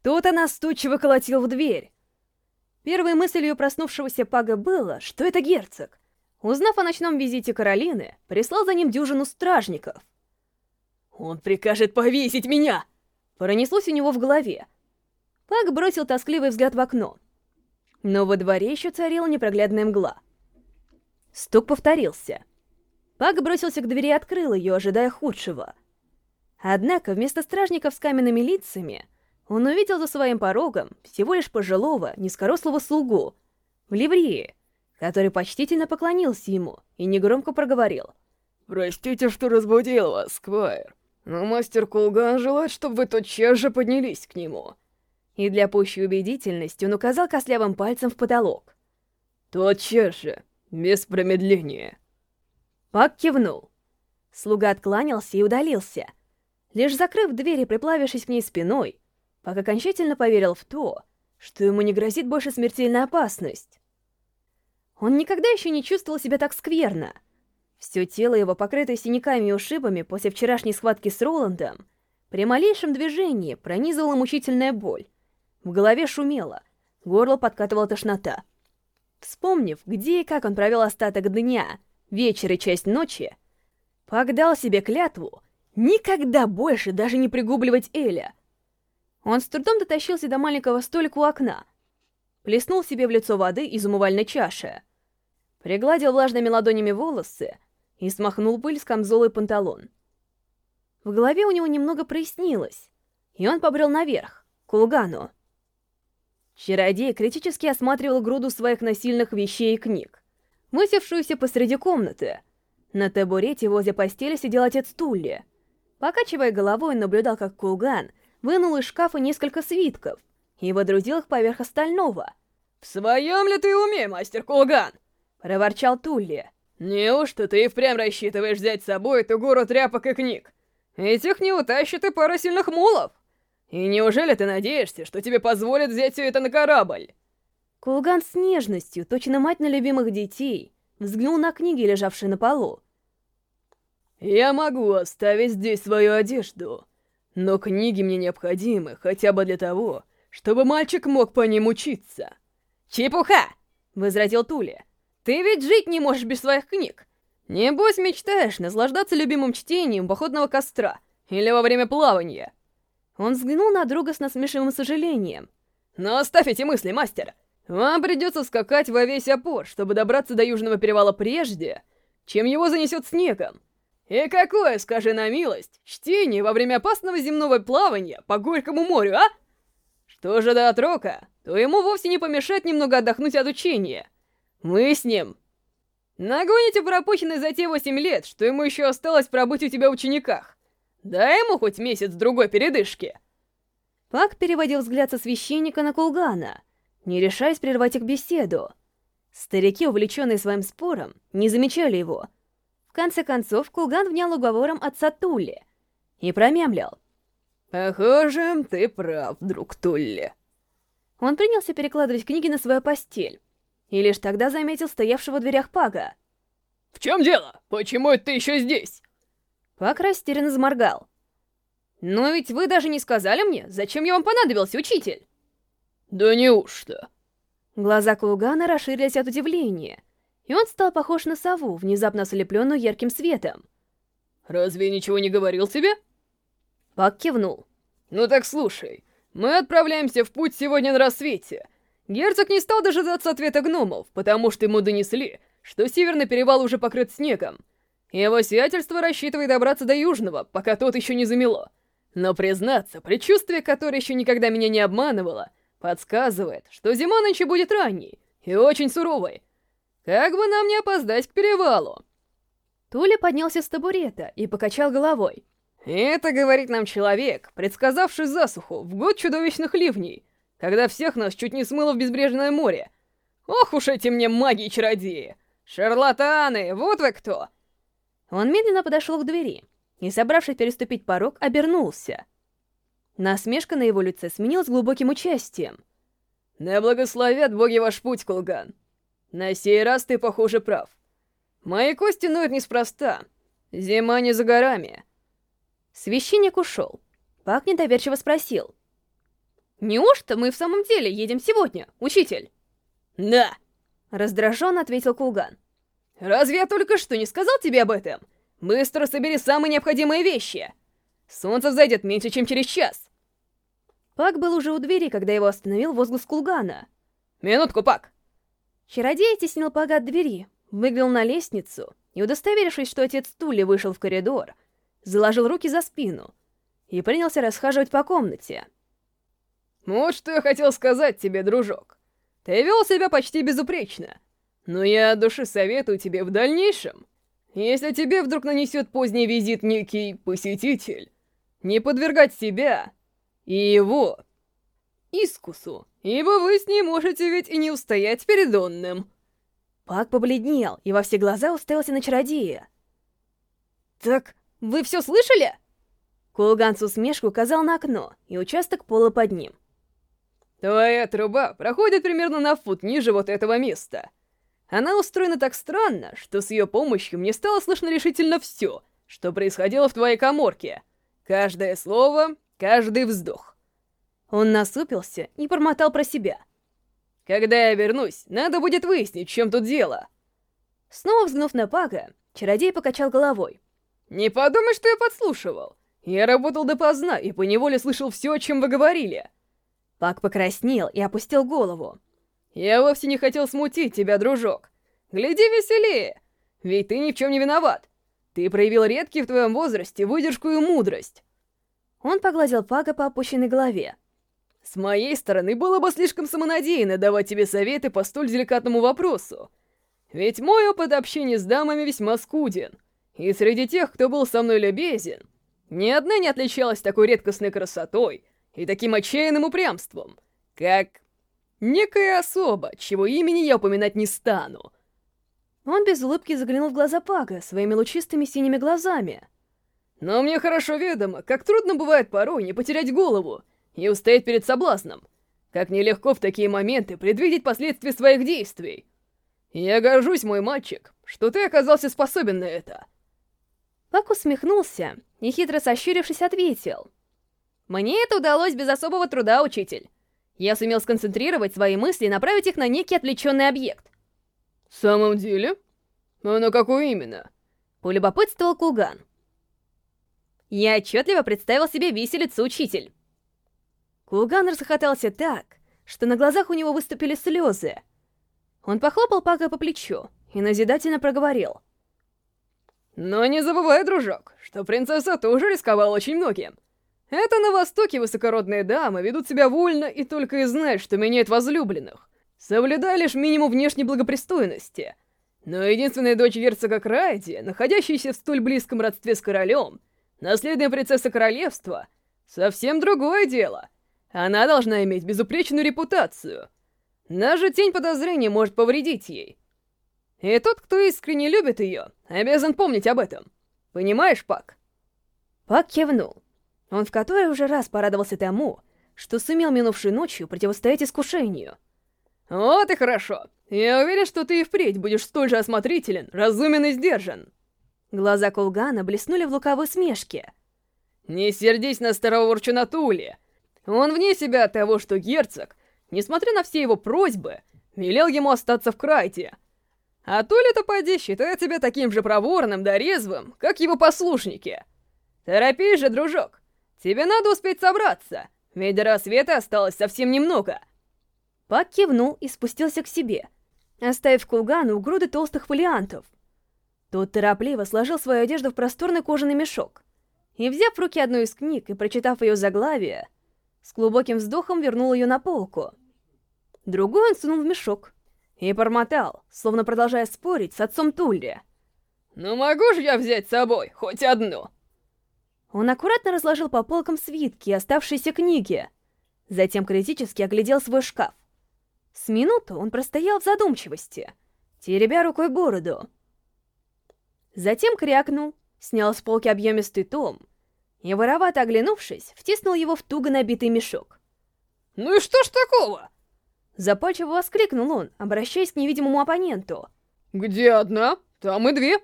Кто-то настойчиво колотил в дверь. Первой мыслью проснувшегося Пага было, что это герцог. Узнав о ночном визите Каролины, прислал за ним дюжину стражников. «Он прикажет повесить меня!» Пронеслось у него в голове. Паг бросил тоскливый взгляд в окно. Но во дворе еще царила непроглядная мгла. Стук повторился. Паг бросился к двери и открыл ее, ожидая худшего. Однако вместо стражников с каменными лицами он увидел за своим порогом всего лишь пожилого, низкорослого слугу в ливрее, который почтительно поклонился ему и негромко проговорил. «Простите, что разбудил вас, Сквайр, но мастер Кулган желает, чтобы вы тотчас же поднялись к нему». И для пущей убедительности он указал костлявым пальцем в потолок. «Тотчас же, без промедления». Пак кивнул. Слуга откланялся и удалился. Лишь закрыв дверь и приплавившись к ней спиной, Пак окончательно поверил в то, что ему не грозит больше смертельная опасность. Он никогда еще не чувствовал себя так скверно. Все тело его, покрытое синяками и ушибами после вчерашней схватки с Роландом, при малейшем движении пронизывала мучительная боль. В голове шумело, горло подкатывала тошнота. Вспомнив, где и как он провел остаток дня, вечер и часть ночи, Пак дал себе клятву никогда больше даже не пригубливать Эля. Он с трудом дотащился до маленького столика у окна, плеснул себе в лицо воды из умывальной чаши, пригладил влажными ладонями волосы и смахнул пыль с камзола и панталон. В голове у него немного прояснилось, и он побрел наверх, к Лугану. Чародей критически осматривал груду своих насильных вещей и книг, высевшуюся посреди комнаты. На табурете возле постели сидел отец Тулли. Покачивая головой, наблюдал, как Кулган вынул из шкафа несколько свитков и водрузил их поверх остального. «В своем ли ты уме, мастер Кулган?» — проворчал Тулли. «Неужто ты и впрямь рассчитываешь взять с собой эту гору тряпок и книг? Этих не утащит и пара сильных мулов!» И неужели ты надеешься, что тебе позволят взять все это на корабль? Кулган с нежностью, точно мать на любимых детей, взглянул на книги, лежавшие на полу. Я могу оставить здесь свою одежду, но книги мне необходимы хотя бы для того, чтобы мальчик мог по ним учиться. Чепуха! возразил Тули. Ты ведь жить не можешь без своих книг. Небось мечтаешь наслаждаться любимым чтением походного костра или во время плавания. Он взглянул на друга с насмешливым сожалением. «Но «Ну, оставь эти мысли, мастер! Вам придется скакать во весь опор, чтобы добраться до Южного перевала прежде, чем его занесет снегом. И какое, скажи на милость, чтение во время опасного земного плавания по Горькому морю, а? Что же до отрока, то ему вовсе не помешает немного отдохнуть от учения. Мы с ним нагоните пропущенные за те восемь лет, что ему еще осталось пробыть у тебя в учениках. Дай ему хоть месяц-другой передышки!» Пак переводил взгляд со священника на Кулгана, не решаясь прервать их беседу. Старики, увлеченные своим спором, не замечали его. Конце концов, Кулган внял уговором отца Тулли и промямлил. «Похоже, ты прав, друг Тулли». Он принялся перекладывать книги на свою постель, и лишь тогда заметил стоявшего в дверях Пага. «В чем дело? Почему ты еще здесь?» Пак растерянно заморгал. «Но ведь вы даже не сказали мне, зачем я вам понадобился, учитель?» «Да неужто?» Глаза Кулгана расширились от удивления, и он стал похож на сову, внезапно ослепленную ярким светом. «Разве я ничего не говорил тебе?» Пак кивнул. «Ну так слушай, мы отправляемся в путь сегодня на рассвете. Герцог не стал дожидаться ответа гномов, потому что ему донесли, что северный перевал уже покрыт снегом, его сиятельство рассчитывает добраться до Южного, пока тот еще не замело. Но, признаться, предчувствие, которое еще никогда меня не обманывало, подсказывает, что зима нынче будет ранней и очень суровой. Как бы нам не опоздать к перевалу. Туля поднялся с табурета и покачал головой. Это говорит нам человек, предсказавший засуху в год чудовищных ливней, когда всех нас чуть не смыло в безбрежное море. Ох уж эти мне маги-чародеи! Шарлатаны, вот вы кто! Он медленно подошел к двери и, собравшись переступить порог, обернулся. Насмешка на его лице сменилась глубоким участием. «Да благословят боги ваш путь, Кулган. На сей раз ты, похоже, прав. Мои кости ноют неспроста. Зима не за горами». Священник ушел. Пак недоверчиво спросил. Неужто мы в самом деле едем сегодня, учитель? Да. Раздраженно ответил Кулган. Разве я только что не сказал тебе об этом? Быстро собери самые необходимые вещи. Солнце взойдет меньше, чем через час. Пак был уже у двери, когда его остановил возглас Кулгана. Минутку, Пак. Чародей теснил Пага от двери, выглянул на лестницу и, удостоверившись, что отец Тули вышел в коридор, заложил руки за спину и принялся расхаживать по комнате. Вот что я хотел сказать тебе, дружок. Ты вел себя почти безупречно. Но я от души советую тебе в дальнейшем, если тебе вдруг нанесет поздний визит некий посетитель, не подвергать себя и его искусу, ибо вы с ней можете ведь и не устоять перед онным. Пак побледнел и во все глаза уставился на чародея. «Так, вы все слышали?» Кулган с усмешкой указал на окно и участок пола под ним. Твоя труба проходит примерно на фут ниже вот этого места. Она устроена так странно, что с ее помощью мне стало слышно решительно все, что происходило в твоей коморке. Каждое слово, каждый вздох. Он насупился и промотал про себя. Когда я вернусь, надо будет выяснить, чем тут дело. Снова взглянув на Пага, чародей покачал головой. Не подумай, что я подслушивал. Я работал допоздна и поневоле слышал все, о чем вы говорили. Пак покраснел и опустил голову. «Я вовсе не хотел смутить тебя, дружок. Гляди веселее, ведь ты ни в чем не виноват. Ты проявил редкий в твоем возрасте выдержку и мудрость». Он погладил Пага по опущенной голове. «С моей стороны было бы слишком самонадеянно давать тебе советы по столь деликатному вопросу. Ведь мой опыт общения с дамами весьма скуден, и среди тех, кто был со мной любезен, ни одна не отличалась такой редкостной красотой, и таким отчаянным упрямством, как некая особа, чего имени я упоминать не стану. Он без улыбки заглянул в глаза Пага своими лучистыми синими глазами. Но мне хорошо ведомо, как трудно бывает порой не потерять голову и устоять перед соблазном. Как нелегко в такие моменты предвидеть последствия своих действий. Я горжусь, мой мальчик, что ты оказался способен на это. Пак усмехнулся и, хитро сощурившись, ответил — мне это удалось без особого труда, учитель. Я сумел сконцентрировать свои мысли и направить их на некий отвлеченный объект. В самом деле? А на какой именно? Полюбопытствовал Кулган. Я отчетливо представил себе виселицу, учитель. Кулган расхохотался так, что на глазах у него выступили слезы. Он похлопал Пака по плечу и назидательно проговорил. «Но не забывай, дружок, что принцесса тоже рисковала очень многим. Это на Востоке высокородные дамы ведут себя вольно и только и знают, что меняют возлюбленных, соблюдая лишь минимум внешней благопристойности. Но единственная дочь герцога Крайди, находящаяся в столь близком родстве с королем, наследная принцесса королевства, совсем другое дело. Она должна иметь безупречную репутацию. Даже тень подозрения может повредить ей. И тот, кто искренне любит ее, обязан помнить об этом. Понимаешь, Пак? Пак кивнул. Он в который уже раз порадовался тому, что сумел минувшей ночью противостоять искушению. «Вот и хорошо. Я уверен, что ты и впредь будешь столь же осмотрителен, разумен и сдержан». Глаза Кулгана блеснули в луковой смешке. «Не сердись на старого ворчуна Тули. Он вне себя от того, что герцог, несмотря на все его просьбы, велел ему остаться в Крайте. А Тули-то поди считает себя таким же проворным да резвым, как его послушники. Торопись же, дружок, Тебе надо успеть собраться, ведь до рассвета осталось совсем немного. Пак кивнул и спустился к себе, оставив Кулгану у груды толстых фолиантов. Тот торопливо сложил свою одежду в просторный кожаный мешок и, взяв в руки одну из книг и прочитав ее заглавие, с глубоким вздохом вернул ее на полку. Другой он сунул в мешок и бормотал, словно продолжая спорить с отцом Тулли. «Ну могу же я взять с собой хоть одну?» Он аккуратно разложил по полкам свитки и оставшиеся книги. Затем критически оглядел свой шкаф. С минуту он простоял в задумчивости, теребя рукой бороду. Затем крякнул, снял с полки объемистый том и, воровато оглянувшись, втиснул его в туго набитый мешок. «Ну и что ж такого?» Запальчиво воскликнул он, обращаясь к невидимому оппоненту. «Где одна, там и две».